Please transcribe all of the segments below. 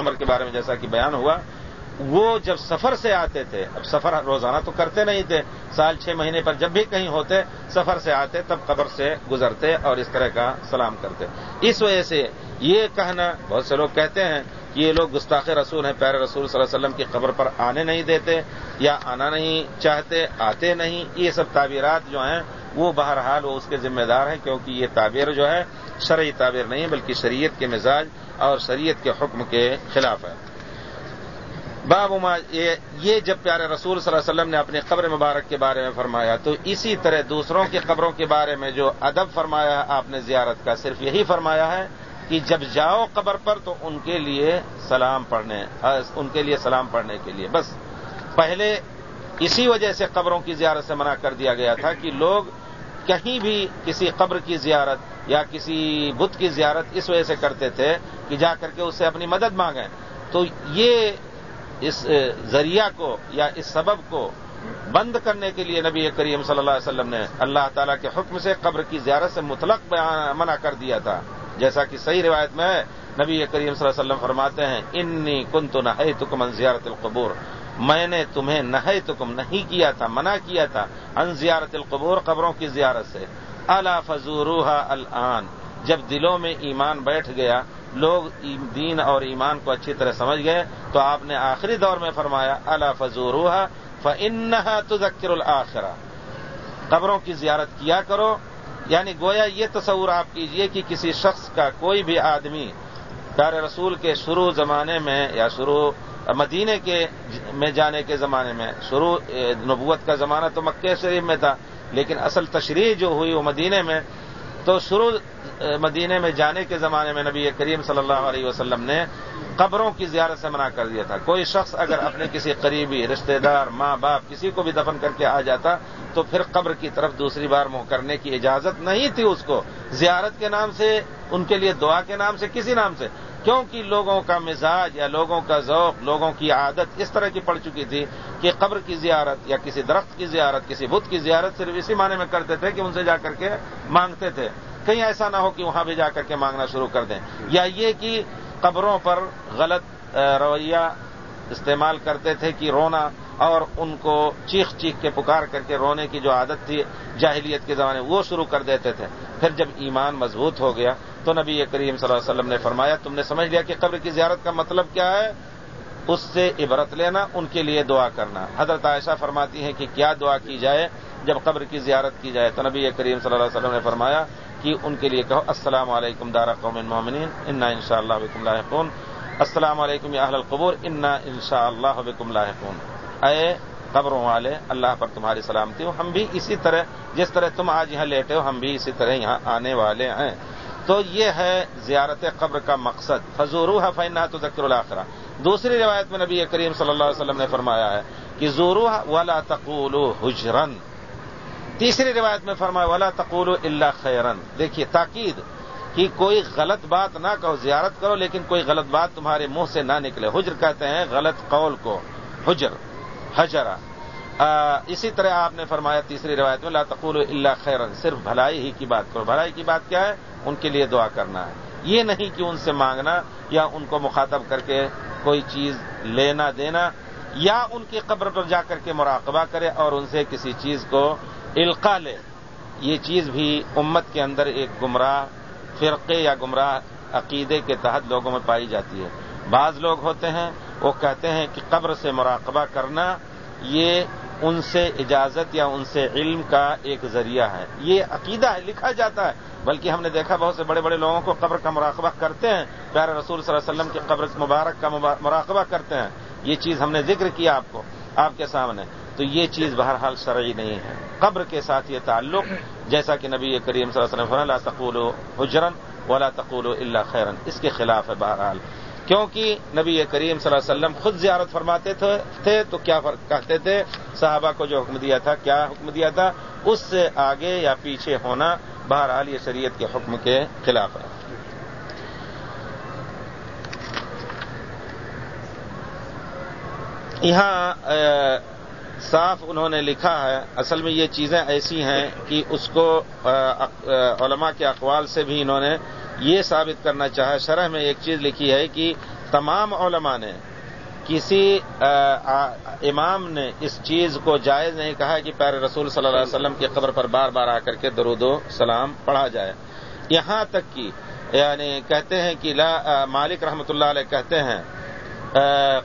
عمر کے بارے میں جیسا کہ بیان ہوا، وہ جب سفر سے آتے تھے، اب سفر روزانہ تو کرتے نہیں تھے، سال چھ مہینے پر جب بھی کہیں ہوتے، سفر سے آتے، تب قبر سے گزرتے اور اس طرح کا سلام کرتے۔ اس وجہ سے یہ کہنا، بہت سے لوگ کہتے ہیں کہ یہ لوگ گستاخ رسول ہیں پیر رسول صلی اللہ علیہ وسلم کی قبر پر آنے نہیں دیتے یا آنا نہیں چاہتے، آتے نہیں۔ یہ سب تعبیرات جو ہیں، وہ بہرحال وہ اس کے ذمہ دار ہیں کیونکہ یہ تعبیر جو ہے، شرعی تعبیر نہیں، بلکہ شریعت کے مزاج اور شریعت کے حکم کے خلاف ہے۔ باب یہ جب پیارے رسول صلی اللہ علیہ وسلم نے اپنی قبر مبارک کے بارے میں فرمایا، تو اسی طرح دوسروں کی قبروں کے بارے میں جو ادب فرمایا آپ نے زیارت کا، صرف یہی فرمایا ہے کہ جب جاؤ قبر پر تو ان کے لیے سلام پڑھنے ان کے لیے سلام پڑھنے کے لیے۔ بس پہلے اسی وجہ سے قبروں کی زیارت سے منع کر دیا گیا تھا کہ لوگ کہیں بھی کسی قبر کی زیارت یا کسی بت کی زیارت اس وجہ سے کرتے تھے کہ جا کر کے اس سے اپنی مدد مانگیں۔ تو یہ اس ذریعہ کو یا اس سبب کو بند کرنے کے لیے نبی کریم صلی اللہ علیہ وسلم نے اللہ تعالیٰ کے حکم سے قبر کی زیارت سے مطلق منع کر دیا تھا۔ جیسا کہ صحیح روایت میں ہے نبی کریم صلی اللہ علیہ وسلم فرماتے ہیں، انی کن تو نہ تکمن زیارت القبور میں نے تمہیں نہ تکم نہیں کیا تھا، منع کیا تھا ان زیارت القبور قبروں کی زیارت سے۔ اللہ فضوروحا الان۔ جب دلوں میں ایمان بیٹھ گیا، لوگ دین اور ایمان کو اچھی طرح سمجھ گئے، تو آپ نے آخری دور میں فرمایا اللہ فضوروحا فن تو ذکر الآخرا قبروں کی زیارت کیا کرو یعنی گویا یہ تصور آپ کیجیے کہ کسی شخص کا کوئی بھی آدمی پیار رسول کے شروع زمانے میں یا شروع مدینے کے میں جانے کے زمانے میں، شروع نبوت کا زمانہ تو مکہ شریف میں تھا لیکن اصل تشریح جو ہوئی وہ مدینے میں، تو شروع مدینے میں جانے کے زمانے میں نبی کریم صلی اللہ علیہ وسلم نے قبروں کی زیارت سے منع کر دیا تھا۔ کوئی شخص اگر اپنے کسی قریبی، رشتہ دار، ماں باپ، کسی کو بھی دفن کر کے آ جاتا، تو پھر قبر کی طرف دوسری بار منہ کرنے کی اجازت نہیں تھی اس کو۔ زیارت کے نام سے، ان کے لیے دعا کے نام سے، کسی نام سے۔ کیونکہ لوگوں کا مزاج یا لوگوں کا ذوق، لوگوں کی عادت اس طرح کی پڑ چکی تھی کہ قبر کی زیارت یا کسی درخت کی زیارت، کسی بت کی زیارت صرف اسی معنی میں کرتے تھے کہ ان سے جا کر کے مانگتے تھے۔ کہیں ایسا نہ ہو کہ وہاں بھی جا کر کے مانگنا شروع کر دیں۔ یا یہ کہ قبروں پر غلط رویہ استعمال کرتے تھے کہ رونا اور ان کو چیخ چیخ کے پکار کر کے رونے کی جو عادت تھی جاہلیت کے زمانے، وہ شروع کر دیتے تھے۔ پھر جب ایمان مضبوط ہو گیا تو نبی کریم صلی اللہ علیہ وسلم نے فرمایا، تم نے سمجھ لیا کہ قبر کی زیارت کا مطلب کیا ہے؟ اس سے عبرت لینا، ان کے لیے دعا کرنا۔ حضرت عائشہ فرماتی ہیں کہ کیا دعا کی جائے جب قبر کی زیارت کی جائے؟ تو نبی کریم صلی اللہ علیہ وسلم نے فرمایا کہ ان کے لیے کہو، السلام علیکم دارا قوم مومنین انا ان شاء اللہ بکم لاحقون۔ السلام علیکم اہل القبور، انا ان شاء اللہ بکم لاحقون۔ اے قبروں والے، اللہ پر تمہاری سلامتی ہو۔ ہم بھی اسی طرح، جس طرح تم آج یہاں لیٹے ہو، ہم بھی اسی طرح یہاں آنے والے ہیں۔ تو یہ ہے زیارت قبر کا مقصد۔ فضورو ہے فینا تو ذکر الآخرہ۔ دوسری روایت میں نبی کریم صلی اللہ علیہ وسلم نے فرمایا ہے کہ زورو ولا تقول حجرن تیسری روایت میں فرمایا، ولا تقول اللہ خیرن دیکھیے، تاکید کہ کوئی غلط بات نہ کہو، زیارت کرو، لیکن کوئی غلط بات تمہارے منہ سے نہ نکلے۔ حجر کہتے ہیں غلط قول کو، حجر۔ حجرا۔ اسی طرح آپ نے فرمایا تیسری روایت میں تقول اللہ خیرن صرف بھلائی ہی کی بات کرو۔ بھلائی کی بات کیا ہے؟ ان کے لیے دعا کرنا ہے۔ یہ نہیں کہ ان سے مانگنا یا ان کو مخاطب کر کے کوئی چیز لینا دینا یا ان کی قبر پر جا کر کے مراقبہ کرے اور ان سے کسی چیز کو القا لے۔ یہ چیز بھی امت کے اندر ایک گمراہ فرقے یا گمراہ عقیدے کے تحت لوگوں میں پائی جاتی ہے۔ بعض لوگ ہوتے ہیں، وہ کہتے ہیں کہ قبر سے مراقبہ کرنا یہ ان سے اجازت یا ان سے علم کا ایک ذریعہ ہے۔ یہ عقیدہ ہے، لکھا جاتا ہے۔ بلکہ ہم نے دیکھا بہت سے بڑے بڑے لوگوں کو قبر کا مراقبہ کرتے ہیں۔ پیارے رسول صلی اللہ علیہ وسلم کی قبر مبارک کا مراقبہ کرتے ہیں۔ یہ چیز ہم نے ذکر کیا آپ کو، آپ کے سامنے۔ تو یہ چیز بہرحال شرعی نہیں ہے۔ قبر کے ساتھ یہ تعلق، جیسا کہ نبی کریم صلی اللہ علیہ وسلم تقول حجرن ولا تقول اللہ خیرن اس کے خلاف ہے بہرحال۔ کیونکہ نبی کریم صلی اللہ علیہ وسلم خود زیارت فرماتے تھے تو کیا کہتے تھے؟ صحابہ کو جو حکم دیا تھا، کیا حکم دیا تھا؟ اس سے آگے یا پیچھے ہونا بہرحال یہ شریعت کے حکم کے خلاف ہے۔ یہاں صاف انہوں نے لکھا ہے، اصل میں یہ چیزیں ایسی ہیں کہ اس کو علماء کے اقوال سے بھی انہوں نے یہ ثابت کرنا چاہا شرح میں ایک چیز لکھی ہے کہ تمام علماء نے کسی امام نے اس چیز کو جائز نہیں کہا کہ پیر رسول صلی اللہ علیہ وسلم کی قبر پر بار بار آ کر کے درود و سلام پڑھا جائے۔ یہاں تک کہ یعنی کہتے ہیں کہ لا مالک رحمۃ اللہ علیہ کہتے ہیں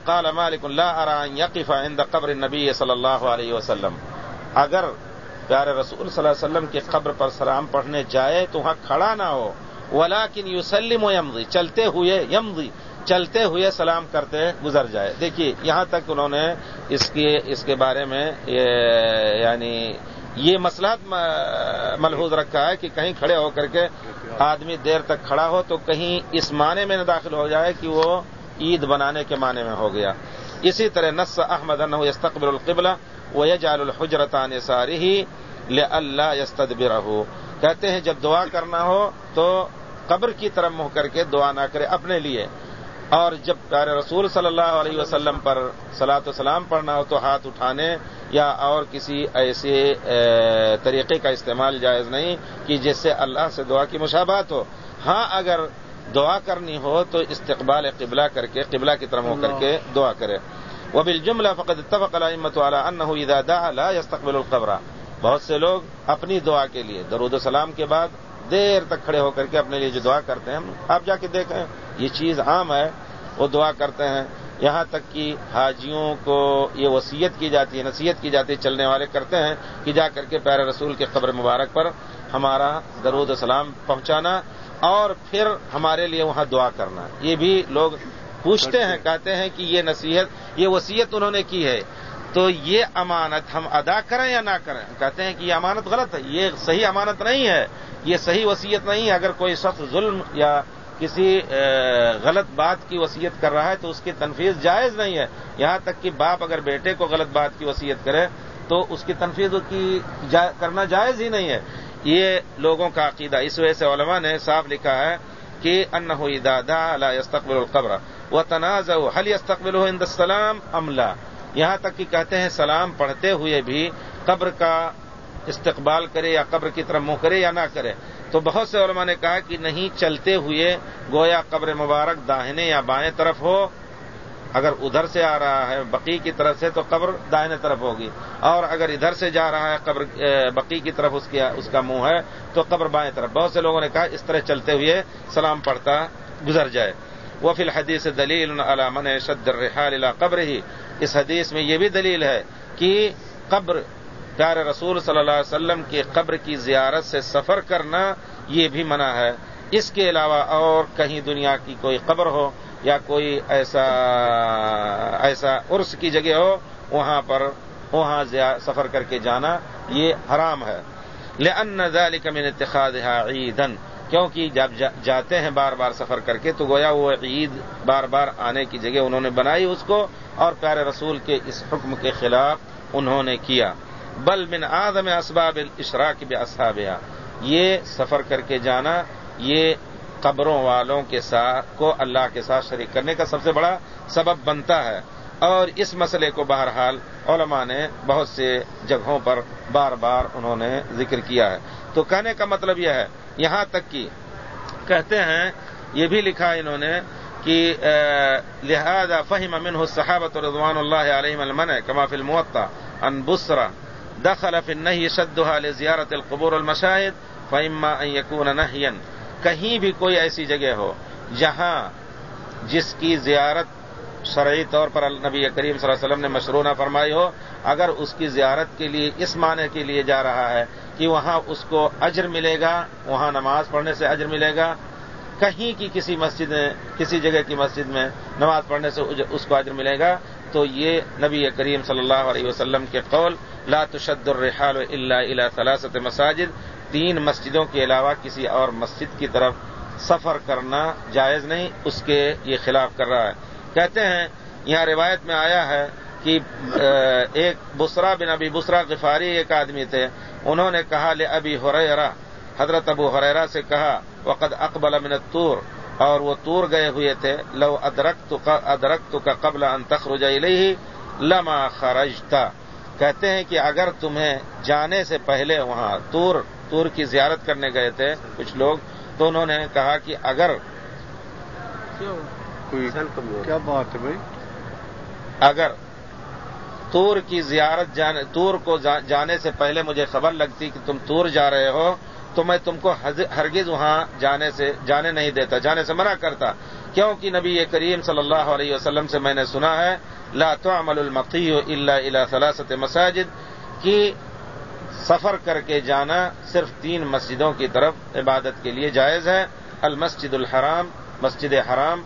قال مالک اللہ اران یقف عند قبر نبی صلی اللہ علیہ وسلم۔ اگر پیارے رسول صلی اللہ علیہ وسلم کی قبر پر سلام پڑھنے جائے تو وہاں کھڑا نہ ہو۔ ولاکن یوسلم و یمضی، چلتے ہوئے یمضی، چلتے ہوئے سلام کرتے گزر جائے۔ دیکھیے، یہاں تک انہوں نے اس کے اس کے بارے میں یعنی یہ مسئلہ ملحوظ رکھا ہے کہ کہیں کھڑے ہو کر کے آدمی دیر تک کھڑا ہو تو کہیں اس معنی میں نہ داخل ہو جائے کہ وہ عید بنانے کے معنی میں ہو گیا۔ اسی طرح نس احمد یستقبل القبلہ وہ یجال الحجرتان ساری ہی اللہ یستدبر کہتے ہیں جب دعا کرنا ہو تو قبر کی طرف منہ کر کے دعا نہ کرے اپنے لیے۔ اور جب پیارے رسول صلی اللہ علیہ وسلم پر سلاۃ وسلام پڑھنا ہو تو ہاتھ اٹھانے یا اور کسی ایسے طریقے کا استعمال جائز نہیں کہ جس سے اللہ سے دعا کی مشابات ہو۔ ہاں اگر دعا کرنی ہو تو استقبال قبلہ کر کے قبلہ کی طرف ہو کر کے دعا کرے۔ وہ بل جملہ فقط اتفق علامت والا ان ادا لا يستقبل القبر۔ بہت سے لوگ اپنی دعا کے لیے، درود السلام کے بعد دیر تک کھڑے ہو کر کے اپنے لیے جو دعا کرتے ہیں آپ جا کے دیکھیں یہ چیز عام ہے، وہ دعا کرتے ہیں۔ یہاں تک کہ حاجیوں کو یہ وصیت کی جاتی ہے، نصیحت کی جاتی ہے، چلنے والے کرتے ہیں کہ جا کر کے پیر رسول کے قبر مبارک پر ہمارا درود السلام پہنچانا اور پھر ہمارے لیے وہاں دعا کرنا۔ یہ بھی لوگ پوچھتے ہیں، کہتے ہیں کہ یہ نصیحت، یہ وصیت انہوں نے کی ہے۔ تو یہ امانت ہم ادا کریں یا نہ کریں؟ کہتے ہیں کہ یہ امانت غلط ہے، یہ صحیح امانت نہیں ہے، یہ صحیح وصیت نہیں ہے۔ اگر کوئی شخص ظلم یا کسی غلط بات کی وصیت کر رہا ہے تو اس کی تنفیذ جائز نہیں ہے۔ یہاں تک کہ باپ اگر بیٹے کو غلط بات کی وصیت کرے تو اس کی تنفیذ کی جا، کرنا جائز ہی نہیں ہے۔ یہ لوگوں کا عقیدہ، اس وجہ سے علماء نے صاف لکھا ہے کہ ان ہوئی دادا اللہ استقبل القبر وہ تنازع حل استقبل ہو السلام عملہ یہاں تک کہ کہتے ہیں سلام پڑھتے ہوئے بھی قبر کا استقبال کرے یا قبر کی طرف منہ کرے یا نہ کرے۔ تو بہت سے علماء نے کہا کہ نہیں چلتے ہوئے گویا قبر مبارک داہنے یا بائیں طرف ہو۔ اگر ادھر سے آ رہا ہے بقی کی طرف سے تو قبر دائنے طرف ہوگی۔ اور اگر ادھر سے جا رہا ہے قبر بقی کی طرف اس اس کا منہ ہے تو قبر بائیں طرف۔ بہت سے لوگوں نے کہا اس طرح چلتے ہوئے سلام پڑھتا گزر جائے۔ وہ فی الحدیث دلیل علامن شد الرحال قبر ہی اس حدیث میں یہ بھی دلیل ہے کہ قبر پیارے رسول صلی اللہ علیہ وسلم کی قبر کی زیارت سے سفر کرنا یہ بھی منع ہے۔ اس کے علاوہ اور کہیں دنیا کی کوئی قبر ہو یا کوئی ایسا ایسا عرس کی جگہ ہو، وہاں پر، وہاں سفر کر کے جانا یہ حرام ہے۔ لن ذلك من اتخاذها عیدا کیونکہ جب جاتے ہیں بار بار سفر کر کے، تو گویا وہ عید بار بار آنے کی جگہ انہوں نے بنائی اس کو، اور پیارے رسول کے اس حکم کے خلاف انہوں نے کیا۔ بل من آدم اسباب اشراق بے یہ سفر کر کے جانا، یہ قبروں والوں کے ساتھ کو اللہ کے ساتھ شریک کرنے کا سب سے بڑا سبب بنتا ہے۔ اور اس مسئلے کو بہرحال علماء نے بہت سے جگہوں پر بار بار انہوں نے ذکر کیا ہے۔ تو کہنے کا مطلب یہ ہے، یہاں تک کہ کہتے ہیں، یہ بھی لکھا انہوں نے کہ لہذا فہم امن صحابت رضوان اللہ علیہ المن کما فی المعطا ان بسرا دخل فی النهي شدها لزیارت القبور المشاہد فاما ان يكون کہیں بھی کوئی ایسی جگہ ہو جہاں جس کی زیارت شرعی طور پر نبی کریم صلی اللہ علیہ وسلم نے مشرونہ فرمائی ہو، اگر اس کی زیارت کے لیے، اس معنی کے لیے جا رہا ہے کہ وہاں اس کو اجر ملے گا، وہاں نماز پڑھنے سے اجر ملے گا، کہیں کی کسی مسجد میں، کسی جگہ کی مسجد میں نماز پڑھنے سے اس کو اجر ملے گا، تو یہ نبی کریم صلی اللہ علیہ وسلم کے قول، لا تشد الرحال الا الى ثلاثه مساجد، تین مسجدوں کے علاوہ کسی اور مسجد کی طرف سفر کرنا جائز نہیں، اس کے یہ خلاف کر رہا ہے۔ کہتے ہیں، یہاں روایت میں آیا ہے کہ ایک بسرا بن ابی بسرا غفاری ایک آدمی تھے، انہوں نے کہا، لے ابھی ہریرا حضرت ابو حریرا سے کہا، وقد اقبل من الطور۔ اور وہ تور گئے ہوئے تھے، لو ادرک ادرک کا قبل ان تخرج الیہ لما خرجتا کہتے ہیں کہ اگر تمہیں جانے سے پہلے وہاں تور تور کی زیارت کرنے گئے تھے کچھ لوگ، تو انہوں نے کہا کہ اگر کوئی کیا بات ہے بھائی؟ اگر تور کی زیارت جانے تور کو جانے سے پہلے مجھے خبر لگتی کہ تم تور جا رہے ہو تو میں تم کو ہرگز وہاں جانے سے جانے نہیں دیتا جانے سے منع کرتا۔ کیونکہ نبی کریم صلی اللہ علیہ وسلم سے میں نے سنا ہے لا تعمل المقی الا الى ثلاثت مساجد کی سفر کر کے جانا صرف تین مسجدوں کی طرف عبادت کے لیے جائز ہے المسجد الحرام مسجد حرام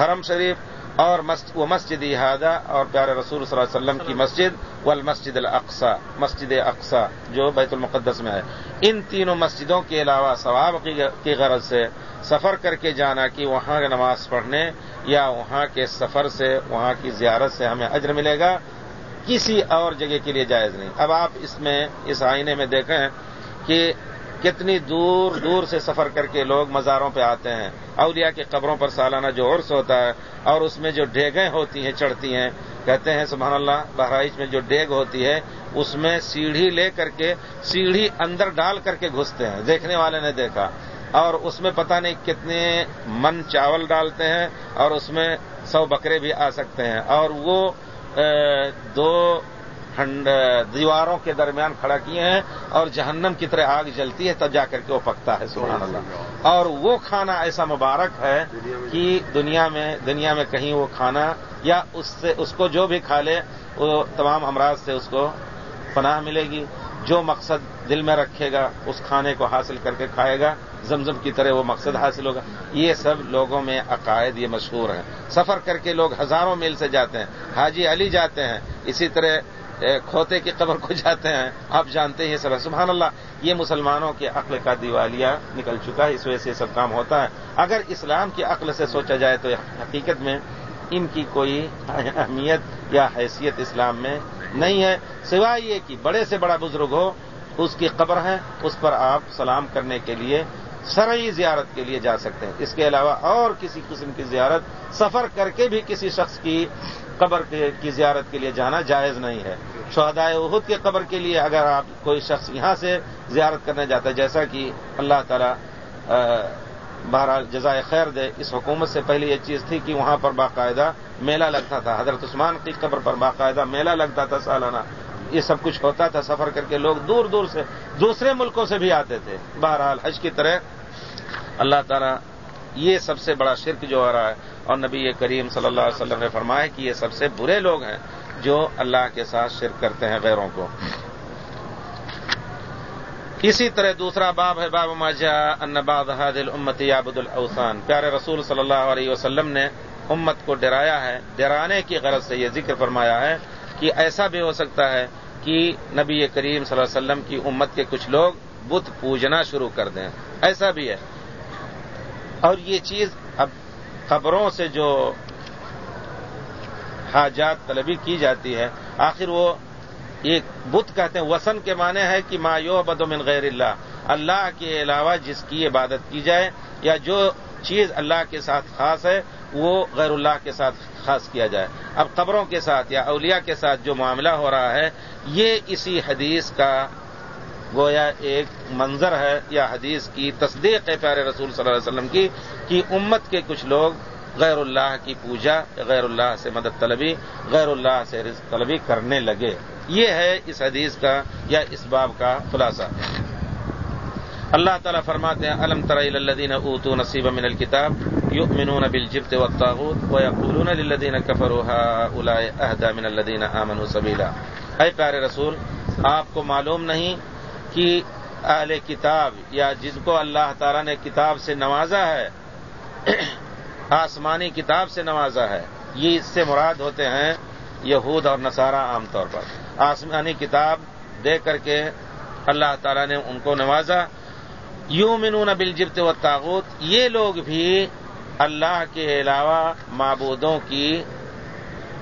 حرم شریف اور وہ مسجد احادہ اور پیارے رسول صلی اللہ علیہ وسلم کی مسجد والمسجد الاقصا مسجد اقسا جو بیت المقدس میں ہے۔ ان تینوں مسجدوں کے علاوہ ثواب کی غرض سے سفر کر کے جانا کہ وہاں نماز پڑھنے یا وہاں کے سفر سے، وہاں کی زیارت سے ہمیں اجر ملے گا، کسی اور جگہ کے لیے جائز نہیں۔ اب آپ اس میں، اس آئینے میں دیکھیں کہ کتنی دور دور سے سفر کر کے لوگ مزاروں پہ آتے ہیں۔ اولیاء کی قبروں پر سالانہ جو عرس ہوتا ہے اور اس میں جو ڈیگیں ہوتی ہیں، چڑھتی ہیں، کہتے ہیں، سبحان اللہ، بہرائچ میں جو ڈیگ ہوتی ہے، اس میں سیڑھی لے کر کے سیڑھی اندر ڈال کر کے گھستے ہیں۔ دیکھنے والے نے دیکھا۔ اور اس میں پتہ نہیں کتنے من چاول ڈالتے ہیں اور اس میں سو بکرے بھی آ سکتے ہیں۔ اور وہ دو دیواروں کے درمیان کھڑا کیے ہیں اور جہنم کی طرح آگ جلتی ہے تب جا کر کے وہ پکتا ہے، سبحان اللہ۔ اور وہ کھانا ایسا مبارک ہے کہ دنیا میں دنیا میں کہیں وہ کھانا یا اس سے، اس کو جو بھی کھا لے، وہ تمام امراض سے اس کو پناہ ملے گی۔ جو مقصد دل میں رکھے گا، اس کھانے کو حاصل کر کے کھائے گا، زمزم کی طرح وہ مقصد حاصل ہوگا۔ یہ سب لوگوں میں عقائد یہ مشہور ہیں۔ سفر کر کے لوگ ہزاروں میل سے جاتے ہیں، حاجی علی جاتے ہیں، اسی طرح کھوتے کی قبر کو جاتے ہیں، آپ جانتے ہیں سب سبحان اللہ، یہ مسلمانوں کے عقل کا دیوالیہ نکل چکا ہے، اس وجہ سے یہ سب کام ہوتا ہے۔ اگر اسلام کی عقل سے سوچا جائے تو حقیقت میں ان کی کوئی اہمیت یا حیثیت اسلام میں نہیں ہے۔ سوائے یہ کہ بڑے سے بڑا بزرگ ہو، اس کی قبر ہے، اس پر آپ سلام کرنے کے لیے سرعی زیارت کے لیے جا سکتے ہیں۔ اس کے علاوہ اور کسی قسم کی زیارت، سفر کر کے بھی کسی شخص کی قبر کی زیارت کے لیے جانا جائز نہیں ہے۔ شہدائے عہد کے قبر کے لیے اگر آپ کوئی شخص یہاں سے زیارت کرنے جاتا ہے، جیسا کہ اللہ تعالی بہرحال جزائے خیر دے، اس حکومت سے پہلے یہ چیز تھی کہ وہاں پر باقاعدہ میلہ لگتا تھا۔ حضرت عثمان کی قبر پر باقاعدہ میلہ لگتا تھا سالانہ۔ یہ سب کچھ ہوتا تھا، سفر کر کے لوگ دور دور سے، دوسرے ملکوں سے بھی آتے تھے۔ بہرحال حج کی طرح اللہ تعالیٰ یہ سب سے بڑا شرک جو ہو رہا ہے، اور نبی کریم صلی اللہ علیہ وسلم نے فرمایا کہ یہ سب سے برے لوگ ہیں جو اللہ کے ساتھ شرک کرتے ہیں غیروں کو۔ اسی طرح دوسرا باب ہے، باب ماجا انباد حادل امت یابد الاوسان پیارے رسول صلی اللہ علیہ وسلم نے امت کو ڈرایا ہے، ڈرانے کی غرض سے یہ ذکر فرمایا ہے کہ ایسا بھی ہو سکتا ہے کہ نبی کریم صلی اللہ علیہ وسلم کی امت کے کچھ لوگ بت پوجنا شروع کر دیں۔ ایسا بھی ہے۔ اور یہ چیز اب خبروں سے جو حاجات طلبی کی جاتی ہے، آخر وہ ایک بت کہتے ہیں وسن کے معنی ہے کہ ما یو بد من غیر اللہ اللہ کے علاوہ جس کی عبادت کی جائے یا جو چیز اللہ کے ساتھ خاص ہے وہ غیر اللہ کے ساتھ خاص کیا جائے۔ اب قبروں کے ساتھ یا اولیاء کے ساتھ جو معاملہ ہو رہا ہے، یہ اسی حدیث کا گویا ایک منظر ہے یا حدیث کی تصدیق ہے پیارے رسول صلی اللہ علیہ وسلم کی، کہ امت کے کچھ لوگ غیر اللہ کی پوجا، غیر اللہ سے مدد طلبی، غیر اللہ سے رزق طلبی کرنے لگے۔ یہ ہے اس حدیث کا یا اس باب کا خلاصہ۔ اللہ تعالیٰ فرماتے ہیں، الم تر الدین اوتو نصیب من الکتاب یؤمنون بالجبت والطاغوت ويقولون للذین كفروا اولئ اهدى من الذین آمنوا سبیلا. اے پیارے رسول، آپ کو معلوم نہیں کہ اہل کتاب یا جن کو اللہ تعالیٰ نے کتاب سے نوازا ہے، آسمانی کتاب سے نوازا ہے، یہ اس سے مراد ہوتے ہیں یہود اور نصارہ عام طور پر۔ آسمانی کتاب دے کر کے اللہ تعالیٰ نے ان کو نوازا یوں منون بل و تاغت یہ لوگ بھی اللہ کے علاوہ معبودوں کی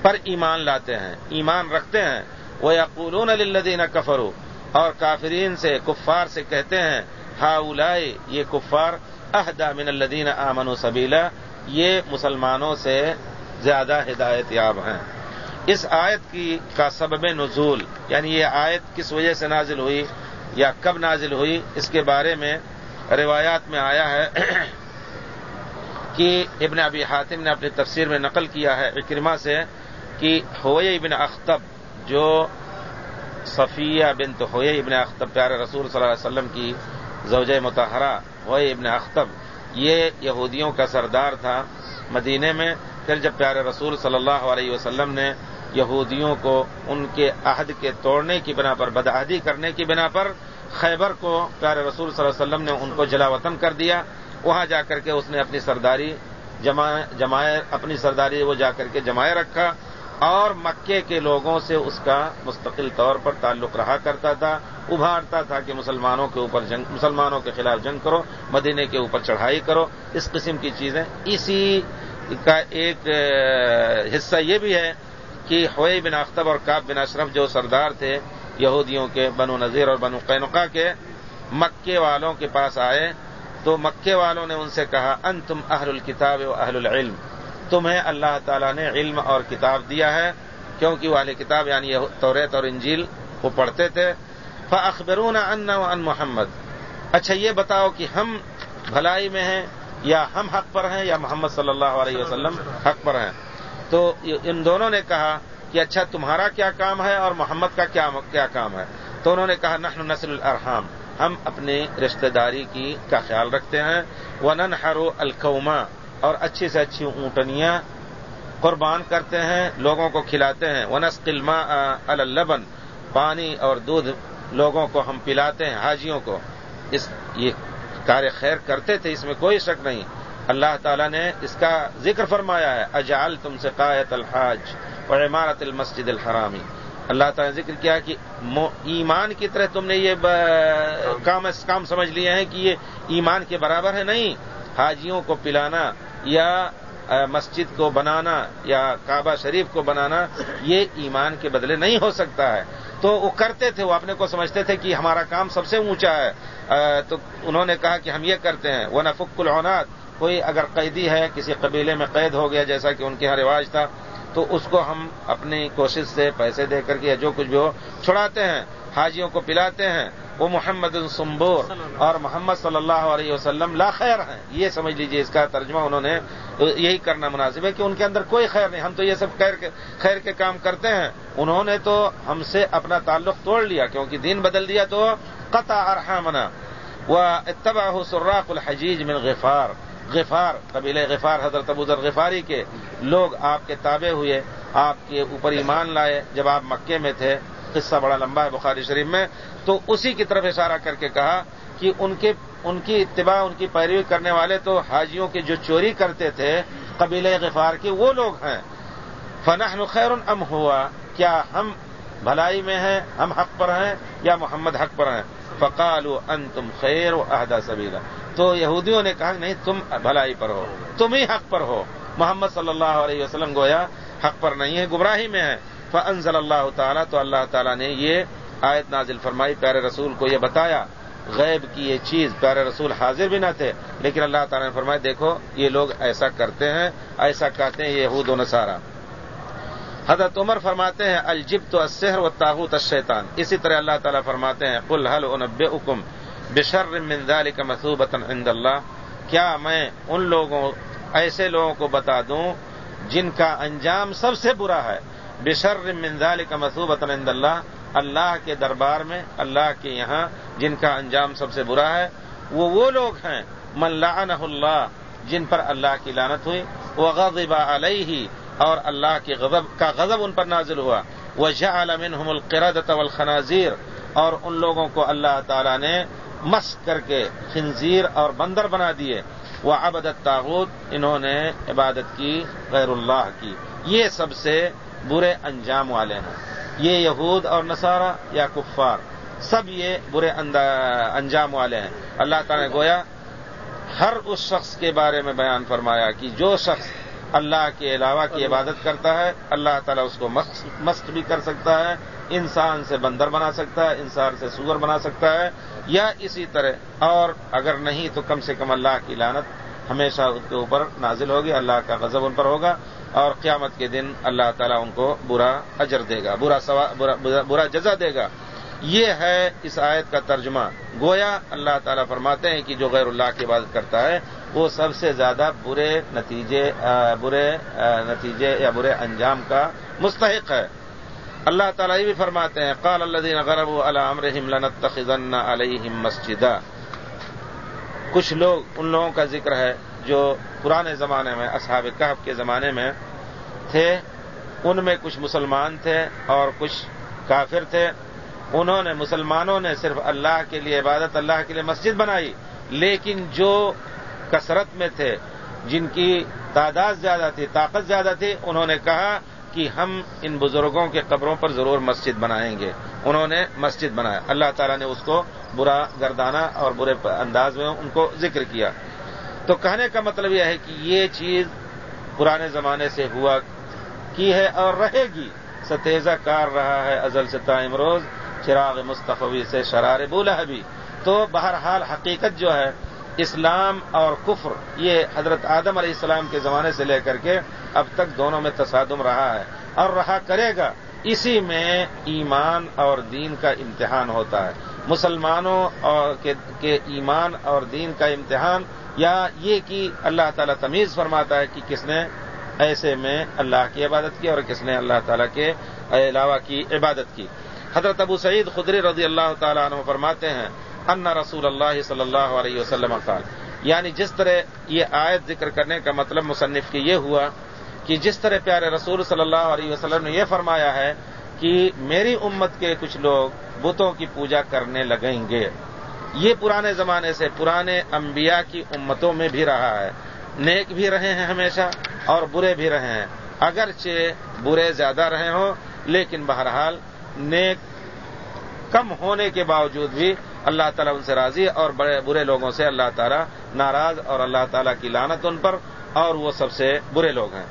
پر ایمان لاتے ہیں، ایمان رکھتے ہیں۔ وہ یقولون للذین کفرو اور کافرین سے، کفار سے کہتے ہیں ہا اولائے یہ کفار اہدا من الدین امن و سبیلا، یہ مسلمانوں سے زیادہ ہدایت یاب ہیں۔ اس آیت کی کا سبب نزول یعنی یہ آیت کس وجہ سے نازل ہوئی یا کب نازل ہوئی، اس کے بارے میں روایات میں آیا ہے کہ ابن ابی حاتم نے اپنی تفسیر میں نقل کیا ہے اکرما سے کہ ہوئے ابن اختب جو صفیہ بن تو ہوئے ابن اختب پیارے رسول صلی اللہ علیہ وسلم کی زوجہ متحرہ ہوئے ابن اختب، یہ یہودیوں کا سردار تھا مدینے میں۔ پھر جب پیارے رسول صلی اللہ علیہ وسلم نے یہودیوں کو ان کے عہد کے توڑنے کی بنا پر، بدعہدی کرنے کی بنا پر خیبر کو پیارے رسول صلی اللہ علیہ وسلم نے ان کو جلا وطن کر دیا۔ وہاں جا کر کے اس نے اپنی سرداری جمائے اپنی سرداری وہ جا کر کے جمائے رکھا اور مکے کے لوگوں سے اس کا مستقل طور پر تعلق رہا کرتا تھا۔ ابھارتا تھا کہ مسلمانوں کے اوپر جنگ مسلمانوں کے خلاف جنگ کرو، مدینے کے اوپر چڑھائی کرو۔ اس قسم کی چیزیں۔ اسی کا ایک حصہ یہ بھی ہے کہ ہوئی بن اختب اور کاب بن اشرف جو سردار تھے یہودیوں کے، بنو نذیر اور بنو قینقا کے مکے والوں کے پاس آئے۔ تو مکے والوں نے ان سے کہا ان تم اہل الکتاب و اہل العلم۔ تمہیں اللہ تعالیٰ نے علم اور کتاب دیا ہے، کیونکہ وہ اہل کتاب یعنی توریت اور انجیل وہ پڑھتے تھے۔ فخبرون ان ان محمد۔ اچھا یہ بتاؤ کہ ہم بھلائی میں ہیں یا ہم حق پر ہیں یا محمد صلی اللہ علیہ وسلم حق پر ہیں؟ تو ان دونوں نے کہا کہ اچھا تمہارا کیا کام ہے اور محمد کا کیا کام ہے؟ تو انہوں نے کہا، نحن نسل الارحام۔ ہم اپنی رشتہ داری کی کا خیال رکھتے ہیں۔ وہ نن ہرو القوما اور اچھی سے اچھی اونٹنیاں قربان کرتے ہیں، لوگوں کو کھلاتے ہیں۔ ونس قلما اللبن۔ پانی اور دودھ لوگوں کو ہم پلاتے ہیں، حاجیوں کو۔ اس یہ کار خیر کرتے تھے، اس میں کوئی شک نہیں۔ اللہ تعالیٰ نے اس کا ذکر فرمایا ہے اجال تم سے قایت الحاج۔ اور عمارت المسجد الحرامی اللہ تعالیٰ نے ذکر کیا کہ ایمان کی طرح تم نے یہ کام کام سمجھ لیے ہیں کہ یہ ایمان کے برابر ہے نہیں۔ حاجیوں کو پلانا یا مسجد کو بنانا یا کعبہ شریف کو بنانا، یہ ایمان کے بدلے نہیں ہو سکتا ہے۔ تو وہ کرتے تھے، وہ اپنے کو سمجھتے تھے کہ ہمارا کام سب سے اونچا ہے۔ تو انہوں نے کہا کہ ہم یہ کرتے ہیں۔ وہ نفق العنات، کوئی اگر قیدی ہے، کسی قبیلے میں قید ہو گیا، جیسا کہ ان کے یہاں رواج تھا۔ تو اس کو ہم اپنی کوشش سے پیسے دے کر کے جو کچھ بھی ہو چھڑاتے ہیں حاجیوں کو پلاتے ہیں۔ وہ محمد السمبور اور محمد صلی اللہ علیہ وسلم لا خیر ہیں۔ یہ سمجھ لیجیے اس کا ترجمہ انہوں نے یہی کرنا مناسب ہے کہ ان کے اندر کوئی خیر نہیں۔ ہم تو یہ سب خیر کے خیر کے کام کرتے ہیں۔ انہوں نے تو ہم سے اپنا تعلق توڑ لیا کیونکہ دین بدل دیا تو قطع ارحامنا۔ وہ اتباع سراق الحجیج من غفار۔ غفار قبیل غفار، حضرت ابو ذر غفاری کے لوگ آپ کے تابع ہوئے، آپ کے اوپر ایمان لائے، جب آپ مکے میں تھے، قصہ بڑا لمبا ہے بخاری شریف میں، تو اسی کی طرف اشارہ کر کے کہا کہ ان کے، ان کی اتباع، ان کی پیروی کرنے والے تو حاجیوں کے جو چوری کرتے تھے قبیل غفار کے وہ لوگ ہیں۔ فنح خیر ام ہوا کیا ہم بھلائی میں ہیں، ہم حق پر ہیں یا محمد حق پر ہیں؟ فقال ان تم خیر و عہدہ سبیلا تو یہودیوں نے کہا نہیں، تم بھلائی پر ہو، تم ہی حق پر ہو۔ محمد صلی اللہ علیہ وسلم گویا حق پر نہیں ہے، گمراہی میں ہے۔ فنزل اللہ تعالیٰ تو اللہ تعالیٰ نے یہ آیت نازل فرمائی۔ پیارے رسول کو یہ بتایا، غیب کی یہ چیز پیارے رسول حاضر بھی نہ تھے، لیکن اللہ تعالیٰ نے فرمایا، دیکھو، یہ لوگ ایسا کرتے ہیں، ایسا کہتے ہیں یہود و نصارہ۔ حضرت عمر فرماتے ہیں الجب تو اسحر و تاحت الشیطان اسی طرح اللہ تعالیٰ فرماتے ہیں کل حل انب حکم بشر منظال کا مسوبت عند اللہ۔ کیا میں ان لوگوں، ایسے لوگوں کو بتا دوں جن کا انجام سب سے برا ہے۔ بشر منظال کا مسوبت عند اللہ۔ اللہ کے دربار میں، اللہ کے یہاں جن کا انجام سب سے برا ہے۔ وہ وہ لوگ ہیں۔ من لعنہ اللہ، جن پر اللہ کی لانت ہوئی۔ وہ غضب علیہ، اور اللہ کے غضب، کا غضب ان پر نازل ہوا۔ وہ شاہ منہم القرد والخنازیر اور ان لوگوں کو اللہ تعالی نے مس کر کے خنزیر اور بندر بنا دیے۔ وہ عبدت تاغت انہوں نے عبادت کی غیر اللہ کی۔ یہ سب سے برے انجام والے ہیں۔ یہ یہود اور نصارہ یا کفار، سب یہ برے انجام والے ہیں۔ اللہ تعالیٰ نے گویا ہر اس شخص کے بارے میں بیان فرمایا کہ جو شخص اللہ کے علاوہ کی عبادت کرتا ہے اللہ تعالیٰ اس کو مست بھی کر سکتا ہے انسان سے بندر بنا سکتا ہے انسان سے سور بنا سکتا ہے یا اسی طرح اور اگر نہیں تو کم سے کم اللہ کی لانت ہمیشہ اس کے اوپر نازل ہوگی اللہ کا غضب ان پر ہوگا اور قیامت کے دن اللہ تعالیٰ ان کو برا اجر دے گا برا سوا برا, برا جزا دے گا۔ یہ ہے اس آیت کا ترجمہ۔ گویا اللہ تعالیٰ فرماتے ہیں کہ جو غیر اللہ کی عبادت کرتا ہے، وہ سب سے زیادہ برے نتیجے برے نتیجے یا برے انجام کا مستحق ہے۔ اللہ تعالیٰ یہ بھی فرماتے ہیں، قال الدین غرب الامرحم لنت تخن علیہم مسجدہ کچھ لوگ ان لوگوں کا ذکر ہے جو پرانے زمانے میں، اصحاب کہف کے زمانے میں تھے۔ ان میں کچھ مسلمان تھے اور کچھ کافر تھے۔ انہوں نے مسلمانوں نے صرف اللہ کے لیے عبادت اللہ کے لیے مسجد بنائی، لیکن جو کثرت میں تھے، جن کی تعداد زیادہ تھی، طاقت زیادہ تھی، انہوں نے کہا کہ ہم ان بزرگوں کے قبروں پر ضرور مسجد بنائیں گے۔ انہوں نے مسجد بنایا۔ اللہ تعالیٰ نے اس کو برا گردانہ اور برے انداز میں ان کو ذکر کیا۔ تو کہنے کا مطلب یہ ہے کہ یہ چیز پرانے زمانے سے ہوا کی ہے اور رہے گی۔ ستیزہ کار رہا ہے، ازل سے تائم روز۔ چراغ مصطفی سے شرار بولا بھی تو بہرحال حقیقت جو ہے، اسلام اور کفر، یہ حضرت آدم علیہ السلام کے زمانے سے لے کر کے اب تک دونوں میں تصادم رہا ہے۔ اور رہا کرے گا، اسی میں ایمان اور دین کا امتحان ہوتا ہے۔ مسلمانوں اور کے ایمان اور دین کا امتحان، یا یہ کہ اللہ تعالیٰ تمیز فرماتا ہے کہ کس نے ایسے میں اللہ کی عبادت کی اور کس نے اللہ تعالیٰ کے علاوہ کی عبادت کی۔ حضرت ابو سعید خدری رضی اللہ تعالیٰ عنہ فرماتے ہیں، ان رسول اللہ صلی اللہ علیہ وسلم قال یعنی جس طرح یہ آیت ذکر کرنے کا مطلب مصنف کی یہ ہوا کہ جس طرح پیارے رسول صلی اللہ علیہ وسلم نے یہ فرمایا ہے کہ میری امت کے کچھ لوگ بتوں کی پوجا کرنے لگیں گے۔ یہ پرانے زمانے سے پرانے انبیاء کی امتوں میں بھی رہا ہے۔ نیک بھی رہے ہیں ہمیشہ اور برے بھی رہے ہیں۔ اگرچہ برے زیادہ رہے ہوں، لیکن بہرحال نیک کم ہونے کے باوجود بھی اللہ تعالیٰ ان سے راضی اور بڑے برے لوگوں سے اللہ تعالیٰ ناراض اور اللہ تعالیٰ کی لانت ان پر اور وہ سب سے برے لوگ ہیں۔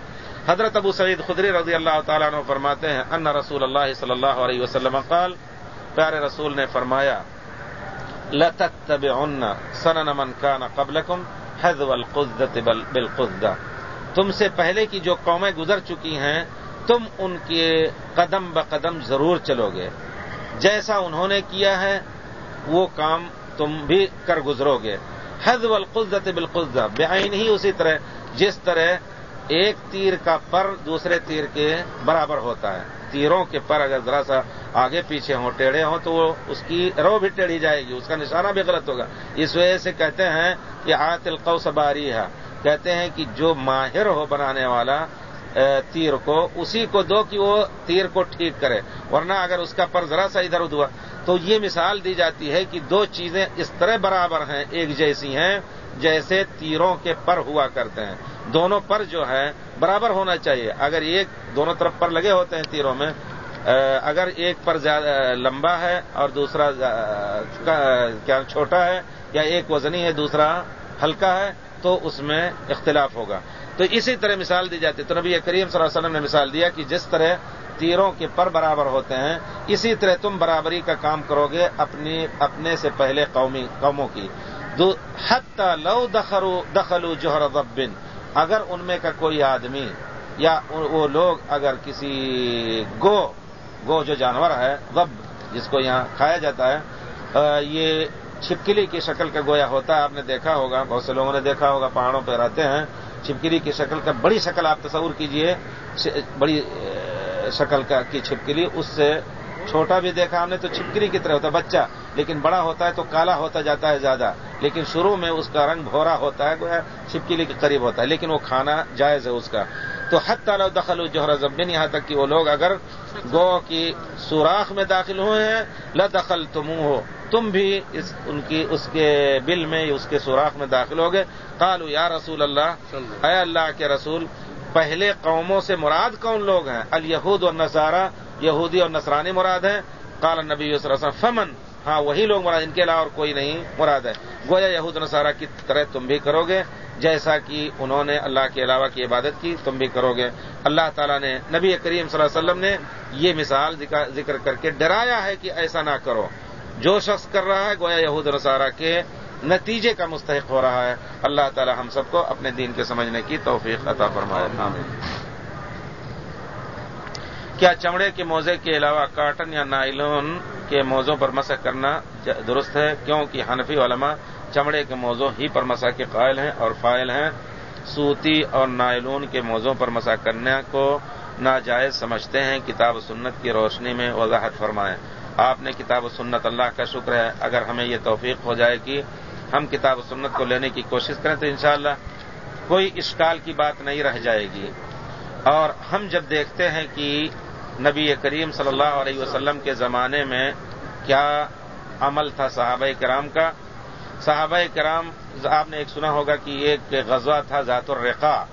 حضرت ابو سعید خدری رضی اللہ تعالیٰ عنہ فرماتے ہیں، ان رسول اللہ صلی اللہ علیہ وسلم قال، پیارے رسول نے فرمایا لتتبعن سنن من كان قبلكم حذو القذة بالقذة۔ تم سے پہلے کی جو قومیں گزر چکی ہیں تم ان کے قدم بقدم ضرور چلو گے۔ جیسا انہوں نے کیا ہے، وہ کام تم بھی کر گزرو گے۔ حد القزت بالقزہ، بے آئین ہی اسی طرح، جس طرح ایک تیر کا پر دوسرے تیر کے برابر ہوتا ہے۔ تیروں کے پر اگر ذرا سا آگے پیچھے ہوں، ٹیڑھے ہوں، تو وہ اس کی رو بھی ٹیڑھی جائے گی، اس کا نشانہ بھی غلط ہوگا۔ اس وجہ سے کہتے ہیں کہ آت القوس باری ہے کہتے ہیں کہ جو ماہر ہو بنانے والا تیر کو، اسی کو دو کہ وہ تیر کو ٹھیک کرے۔ ورنہ اگر اس کا پر ذرا سا ادھر ادھر ہوا، تو یہ مثال دی جاتی ہے کہ دو چیزیں اس طرح برابر ہیں، ایک جیسی ہیں جیسے تیروں کے پر ہوا کرتے ہیں۔ دونوں پر جو ہے برابر ہونا چاہیے۔ اگر ایک دونوں طرف پر لگے ہوتے ہیں تیروں میں اگر ایک پر زیادہ لمبا ہے اور دوسرا کیا، چھوٹا ہے یا ایک وزنی ہے، دوسرا ہلکا ہے، تو اس میں اختلاف ہوگا۔ تو اسی طرح مثال دی جاتی تو نبی کریم صلی اللہ علیہ وسلم نے مثال دیا کہ جس طرح تیروں کے پر برابر ہوتے ہیں، اسی طرح تم برابری کا کام کرو گے اپنی، اپنے سے پہلے قومی، قوموں کی۔ حت لو دخلو دخلو جوہر ضبن۔ اگر ان میں کا کوئی آدمی یا وہ لوگ اگر کسی گو گو جو جانور ہے غب جس کو یہاں کھایا جاتا ہے یہ چھپکلی کی شکل کا گویا ہوتا ہے، آپ نے دیکھا ہوگا، بہت سے لوگوں نے دیکھا ہوگا، پہاڑوں پہ رہتے ہیں۔ چھپکلی کی شکل کا، بڑی شکل آپ تصور کیجیے بڑی شکل کا، کی چھپکلی اس سے چھوٹا بھی دیکھا ہم نے تو چھپکلی کی طرح ہوتا ہے، بچہ، لیکن بڑا ہوتا ہے تو کالا ہوتا جاتا ہے زیادہ، لیکن شروع میں اس کا رنگ بھورا ہوتا ہے، گویا چھپکلی کے قریب ہوتا ہے، لیکن وہ کھانا جائز ہے اس کا۔ تو حد تعالیٰ دخل جوہر زبن یہاں تک کہ وہ لوگ اگر گو کی سوراخ میں داخل ہوئے ہیں ل دخل تم ہو تم بھی اس ان کی اس کے بل میں اس کے سوراخ میں داخل ہو گئے۔ کالو یا رسول اللہ اے اللہ کے رسول پہلے قوموں سے مراد کون لوگ ہیں؟ الہود اور نصارہ یہودی اور نصرانی مراد ہیں۔ کال نبی وسلم فمن؟ ہاں وہی لوگ مراد ان کے علاوہ اور کوئی نہیں مراد ہے۔ گویا یہود نصارہ کی طرح تم بھی کرو گے جیسا کہ انہوں نے اللہ کے علاوہ کی عبادت کی تم بھی کرو گے۔ اللہ تعالیٰ نے نبی کریم صلی اللہ علیہ وسلم نے یہ مثال ذکر کر کے ڈرایا ہے کہ ایسا نہ کرو۔ جو شخص کر رہا ہے، گویا یہود نصارہ کے نتیجے کا مستحق ہو رہا ہے۔ اللہ تعالی ہم سب کو اپنے دین کے سمجھنے کی توفیق عطا فرمائے۔ آمین۔ کیا چمڑے کے موزے کے علاوہ کاٹن یا نائلون کے موضوع پر مسح کرنا درست ہے؟ کیونکہ حنفی علماء چمڑے کے موضوع ہی پر مسح کے قائل ہیں اور فائل ہیں۔ سوتی اور نائلون کے موضوع پر مسح کرنے کو ناجائز سمجھتے ہیں۔ کتاب و سنت کی روشنی میں وضاحت فرمائیں۔ آپ نے کتاب و سنت اللہ کا شکر ہے، اگر ہمیں یہ توفیق ہو جائے کہ ہم کتاب و سنت کو لینے کی کوشش کریں تو انشاءاللہ کوئی اشکال کی بات نہیں رہ جائے گی۔ اور ہم جب دیکھتے ہیں کہ نبی کریم صلی اللہ علیہ وسلم کے زمانے میں کیا عمل تھا صحابہ کرام کا، صحابہ کرام، آپ نے ایک سنا ہوگا کہ ایک غزوہ تھا ذات الرقا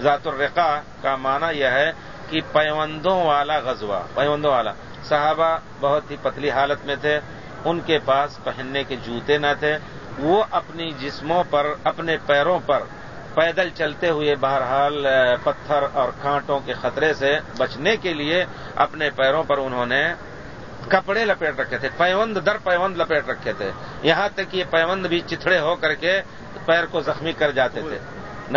ذات الرقا کا معنی یہ ہے کہ پیوندوں والا غزوہ، پیوندوں والا۔ صحابہ بہت ہی پتلی حالت میں تھے، ان کے پاس پہننے کے جوتے نہ تھے۔ وہ اپنی جسموں پر، اپنے پیروں پر پیدل چلتے ہوئے بہرحال پتھر اور کانٹوں کے خطرے سے بچنے کے لیے اپنے پیروں پر انہوں نے کپڑے لپیٹ رکھے تھے، پیوند در پیوند لپیٹ رکھے تھے۔ یہاں تک کہ یہ پیوند بھی چتھڑے ہو کر کے پیر کو زخمی کر جاتے تھے۔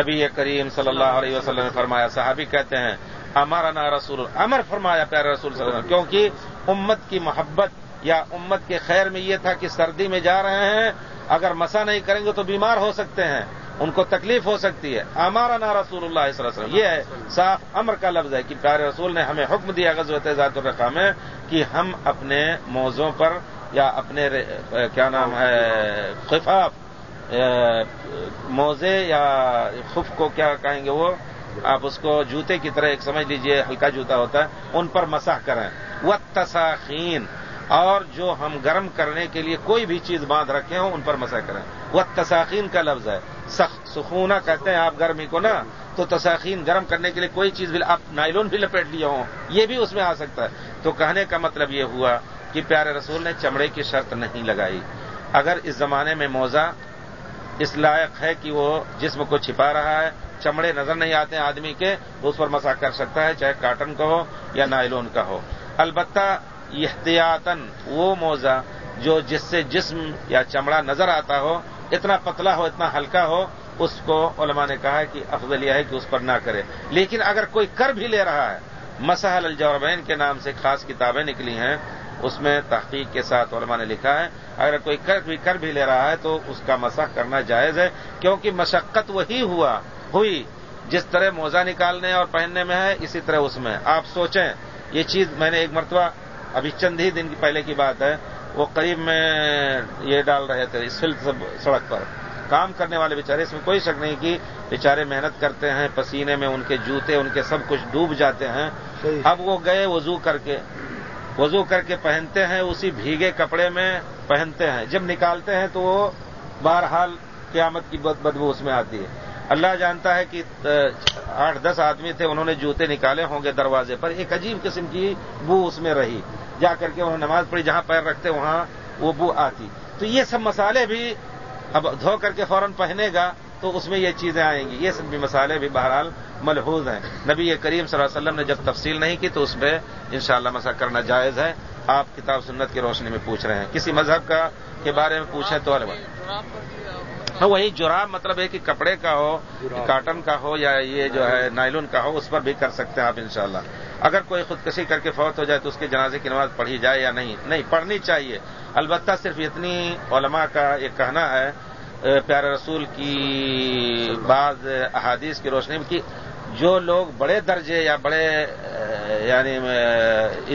نبی کریم صلی اللہ علیہ وسلم نے فرمایا، صحابی کہتے ہیں امر نا رسول امر فرمایا پیارے رسول صلی اللہ علیہ وسلم، کیونکہ امت کی محبت یا امت کے خیر میں یہ تھا کہ سردی میں جا رہے ہیں، اگر مسا نہیں کریں گے تو بیمار ہو سکتے ہیں، ان کو تکلیف ہو سکتی ہے۔ ہمارا نا رسول اللہ صلی اللہ علیہ وسلم، یہ ہے صاف امر کا لفظ ہے کہ پیارے رسول نے ہمیں حکم دیا غزوت ذات الرقا میں کہ ہم اپنے موضوع پر یا اپنے کیا نام ہے، خفاف موزے یا خف کو کیا کہیں گے وہ؟ آپ اس کو جوتے کی طرح ایک سمجھ لیجیے، ہلکا جوتا ہوتا ہے، ان پر مساح کریں۔ وہ تساخین اور جو ہم گرم کرنے کے لیے کوئی بھی چیز باندھ رکھے ہوں، ان پر مسا کریں۔ وہ تساخین کا لفظ ہے۔ سخونا کہتے ہیں آپ گرمی کو، نا؟ تو تساخین گرم کرنے کے لیے کوئی چیز بھی، آپ نائلون بھی لپیٹ لیے ہوں، یہ بھی اس میں آ سکتا ہے۔ تو کہنے کا مطلب یہ ہوا کہ پیارے رسول نے چمڑے کی شرط نہیں لگائی۔ اگر اس زمانے میں موزہ اس لائق ہے کہ وہ جسم کو چھپا رہا ہے چمڑے نظر نہیں آتے ہیں، آدمی کے تو اس پر مسا کر سکتا ہے، چاہے کاٹن کا ہو یا نائلون کا ہو۔ البتہ احتیاطن وہ موزہ جو جس سے جسم یا چمڑا نظر آتا ہو، اتنا پتلا ہو، اتنا ہلکا ہو، اس کو علماء نے کہا کہ افضل یہ ہے کہ اس پر نہ کرے۔ لیکن اگر کوئی کر بھی لے رہا ہے مسحل الجوربین کے نام سے خاص کتابیں نکلی ہیں، اس میں تحقیق کے ساتھ علماء نے لکھا ہے، اگر کوئی کر بھی کر بھی لے رہا ہے تو اس کا مسح کرنا جائز ہے، کیونکہ مشقت وہی ہوا ہوئی جس طرح موزہ نکالنے اور پہننے میں ہے اسی طرح اس میں آپ سوچیں یہ چیز میں نے ایک مرتبہ ابھی چند ہی دن کی پہلے کی بات ہے وہ قریب میں یہ ڈال رہے تھے اس سڑک پر۔ کام کرنے والے بیچارے اس میں کوئی شک نہیں کہ بیچارے محنت کرتے ہیں پسینے میں ان کے جوتے ان کے سب کچھ ڈوب جاتے ہیں۔ اب وہ گئے وضو کر کے۔ وضو کر کے پہنتے ہیں اسی بھیگے کپڑے میں پہنتے ہیں۔ جب نکالتے ہیں تو وہ بہرحال قیامت کی بدبو اس میں آتی ہے۔ اللہ جانتا ہے کہ آٹھ دس آدمی تھے، انہوں نے جوتے نکالے ہوں گے دروازے پر۔ ایک عجیب قسم کی بو اس میں رہی۔ جا کر کے انہوں نے نماز پڑھی، جہاں پیر رکھتے، وہاں وہ بو آتی۔ تو یہ سب مسالے بھی اب دھو کر کے فوراً پہنے گا تو اس میں یہ چیزیں آئیں گی۔ یہ سب بھی مسالے بھی بہرحال ملحوظ ہیں۔ نبی یہ کریم صلی اللہ علیہ وسلم نے جب تفصیل نہیں کی تو اس میں انشاءاللہ مسا کرنا جائز ہے۔ آپ کتاب سنت کی روشنی میں پوچھ رہے ہیں۔ کسی مذہب کا کے بارے میں پوچھیں تو ہاں وہی جراب مطلب ہے کہ کپڑے کا ہو کاٹن کا ہو یا یہ جو ہے نائلون کا ہو اس پر بھی کر سکتے ہیں آپ انشاءاللہ۔ اگر کوئی خودکشی کر کے فوت ہو جائے تو اس کے جنازے کی نماز پڑھی جائے یا نہیں؟ نہیں پڑھنی چاہیے۔ البتہ صرف اتنی علماء کا یہ کہنا ہے پیارے رسول کی بعض احادیث کی روشنی کہ جو لوگ بڑے درجے یا بڑے یعنی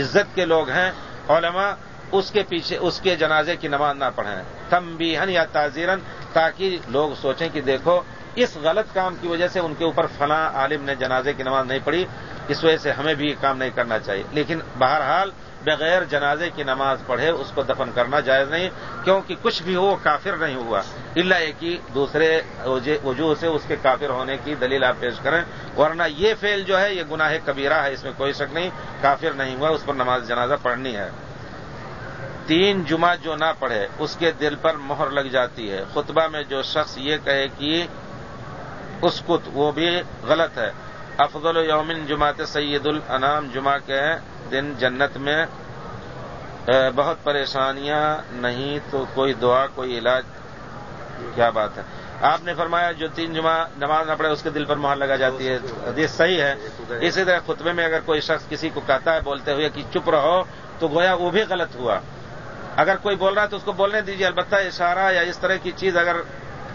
عزت کے لوگ ہیں علماء اس کے پیچھے اس کے جنازے کی نماز نہ پڑھیں۔ تم یا تعزیرن تاکہ لوگ سوچیں کہ دیکھو، اس غلط کام کی وجہ سے ان کے اوپر فلاں عالم نے جنازے کی نماز نہیں پڑھی، اس وجہ سے ہمیں بھی یہ کام نہیں کرنا چاہیے۔ لیکن بہرحال بغیر جنازے کی نماز پڑھے اس کو دفن کرنا جائز نہیں، کیونکہ کچھ بھی ہو کافر نہیں ہوا۔ اللہ ایک ہی دوسرے وجوہ سے اس کے کافر ہونے کی دلیل آپ پیش کریں، ورنہ یہ فیل جو ہے، یہ گناہ کبیرہ ہے، اس میں کوئی شک نہیں، کافر نہیں ہوا، اس پر نماز جنازہ پڑھنی ہے۔ تین جمعہ جو نہ پڑھے، اس کے دل پر مہر لگ جاتی ہے۔ خطبہ میں جو شخص یہ کہے کہ اس کت، وہ بھی غلط ہے۔ افضل یومن جماعت سید الانام، جمعہ کے دن جنت میں بہت پریشانیاں نہیں تو کوئی دعا، کوئی علاج، کیا بات ہے؟ آپ نے فرمایا جو تین جمعہ نماز نہ پڑے اس کے دل پر مہر لگا جاتی ہے۔ حدیث صحیح ہے۔ اسی طرح خطبے میں اگر کوئی شخص کسی کو کہتا ہے، بولتے ہوئے کہ چپ رہو، تو گویا وہ بھی غلط ہوا۔ اگر کوئی بول رہا ہے تو اس کو بولنے دیجیے البتہ اشارہ یا اس طرح کی چیز اگر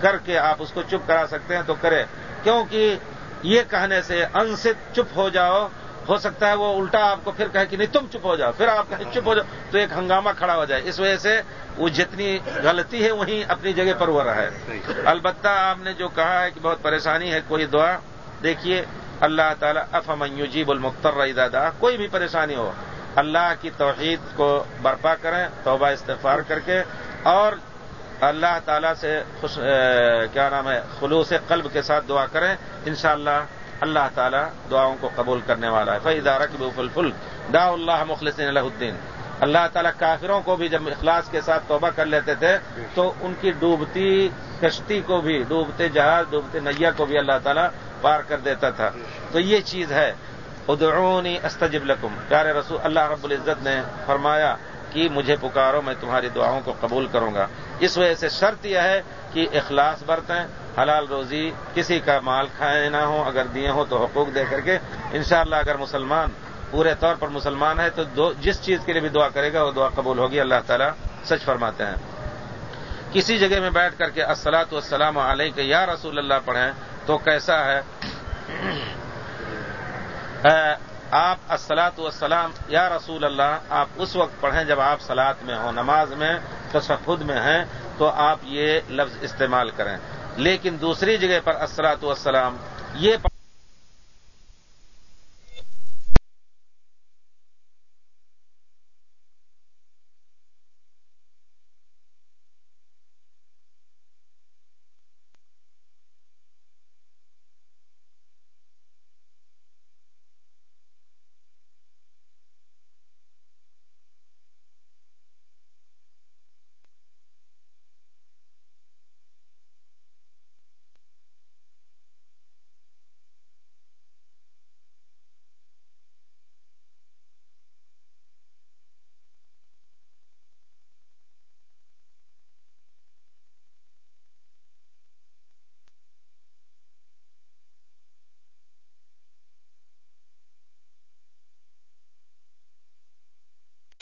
کر کے آپ اس کو چپ کرا سکتے ہیں تو کرے کیونکہ یہ کہنے سے ان سے چپ ہو جاؤ، ہو سکتا ہے وہ الٹا آپ کو پھر کہے کہ نہیں، تم چپ ہو جاؤ، پھر آپ کہیں چپ ہو جاؤ، تو ایک ہنگامہ کھڑا ہو جائے۔ اس وجہ سے وہ جتنی غلطی ہے، وہیں اپنی جگہ پر ہو رہا ہے۔ البتہ آپ نے جو کہا ہے کہ بہت پریشانی ہے، کوئی دعا۔ دیکھیے، اللہ تعالیٰ، افمن یجیب المختر ادا کوئی بھی پریشانی ہو اللہ کی توحید کو برپا کریں، توبہ استغفار کر کے، اور اللہ تعالیٰ سے خوش کیا نام ہے، خلوص قلب کے ساتھ دعا کریں، انشاءاللہ اللہ اللہ تعالیٰ دعاؤں کو قبول کرنے والا ہے۔ فی ادارہ کی فل دا اللہ مخلص الدین اللہ تعالیٰ کافروں کو بھی جب اخلاص کے ساتھ توبہ کر لیتے تھے، تو ان کی ڈوبتی کشتی کو بھی، ڈوبتے جہاز، ڈوبتے نیا کو بھی اللہ تعالیٰ پار کر دیتا تھا۔ تو یہ چیز ہے۔ ادعونی استجب لکم۔ پیارے رسول، اللہ رب العزت نے فرمایا کہ مجھے پکارو، میں تمہاری دعاؤں کو قبول کروں گا۔ اس وجہ سے شرط یہ ہے کہ اخلاص برتیں، حلال روزی، کسی کا مال کھائے نہ ہو اگر دیے ہوں تو حقوق دے کر کے۔ انشاءاللہ اگر مسلمان، پورے طور پر مسلمان ہے تو جس چیز کے لیے بھی دعا کرے گا، وہ دعا قبول ہوگی۔ اللہ تعالیٰ سچ فرماتے ہیں۔ کسی جگہ میں بیٹھ کر کے السلاۃ والسلام علیہ کے یا رسول اللہ پڑھیں تو کیسا ہے؟ آپ السلاۃ والسلام، یا رسول اللہ، آپ اس وقت پڑھیں جب آپ سلاد میں ہوں، نماز میں تشفد میں ہیں، تو آپ یہ لفظ استعمال کریں۔ لیکن دوسری جگہ پر السلاۃ والسلام، یہ